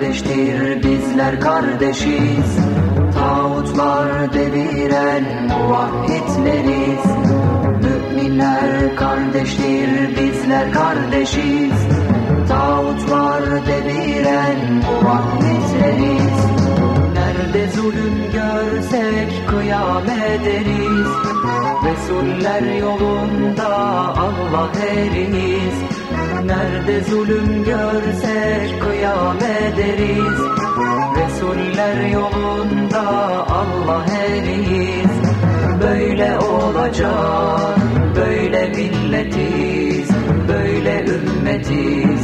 kardeştir bizler kardeşiz. Tağutlar deviren muvahhitleriz Müminler kardeştir bizler kardeşiz. Tağutlar deviren muvahhitleriz Nerede zulüm görsek kıyam ederiz Resuller yolunda Allah eriz Nerede zulüm görsek kıyam ederiz Resuller yolunda Allah eriz Böyle olacak, böyle milletiz. Böyle ümmetiz,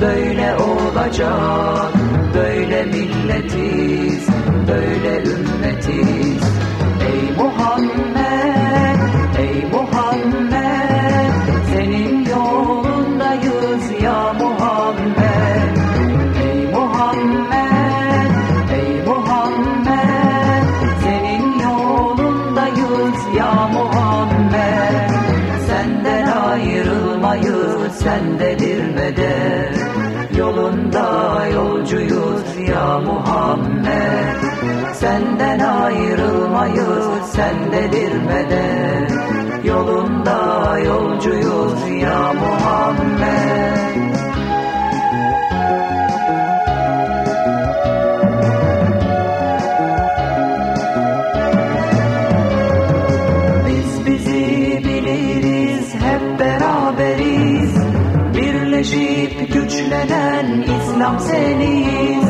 böyle olacak. Böyle milletiz, böyle ümmetiz yolundayız ya Muhammed. Senden ayrılmayız, sendedir medet Yolunda yolcuyuz ya Muhammed. Senden ayrılmayız, sendedir medet Yolunda yolcuyuz ya Muhammed Birleşip güçlenen İslam seniyiz.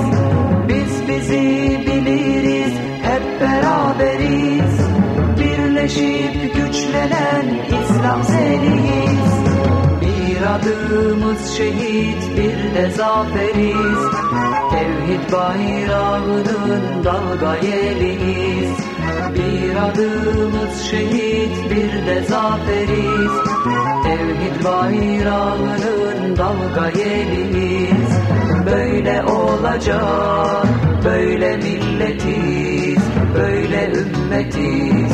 Biz bizi biliriz, hep beraberiz. Birleşip güçlenen İslam seniyiz. Bir adımız şehit, bir de zaferiz. Tevhid bayrağının dalga yeliyiz. Bir adımız şehit, bir de zaferiz Tevhid bayrağının dalga yeliyiz Böyle olacak, böyle milletiz. Böyle ümmetiz,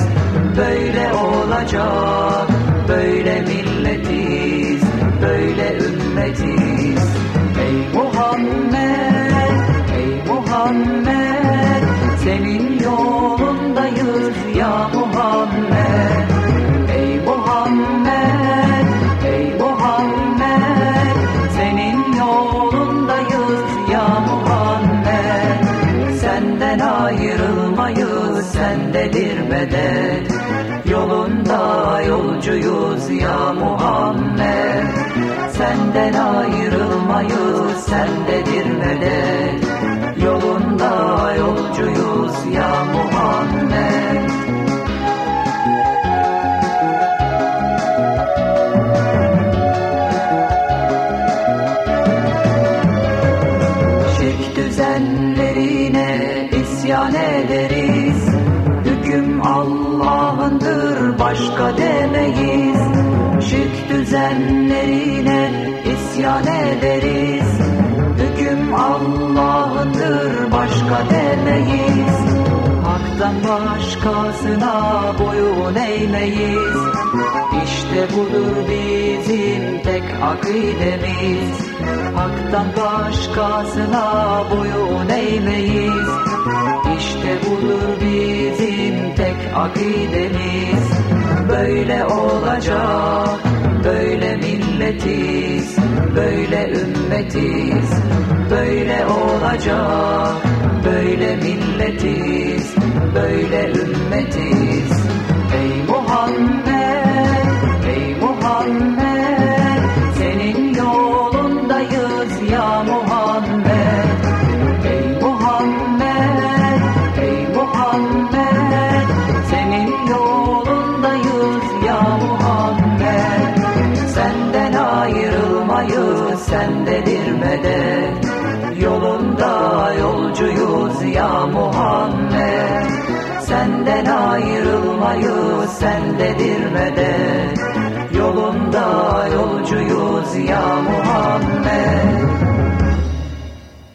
böyle olacak Böyle milletiz, böyle ümmetiz. Ey Muhammed, ey Muhammed Senin Yolunda yolcuyuz ya Muhammed. Senden ayrılmayız, sendedir medet Şirk düzenlerine isyan ederiz. Hüküm Allah'ındır başka demeyiz. Hak'tan başkasına boyun eğmeyiz. İşte budur bizim tek akidemiz. Hak'tan başkasına boyun eğmeyiz. İşte budur bizim tek akidemiz. Böyle olacak, Böyle ümmetiz, böyle olacak. Böyle milletiz, böyle ümmetiz ayrılmayız, sendedir medet Yolunda yolcuyuz ya Muhammed. Senden ayrılmayız, sendedir medet Yolunda yolcuyuz ya Muhammed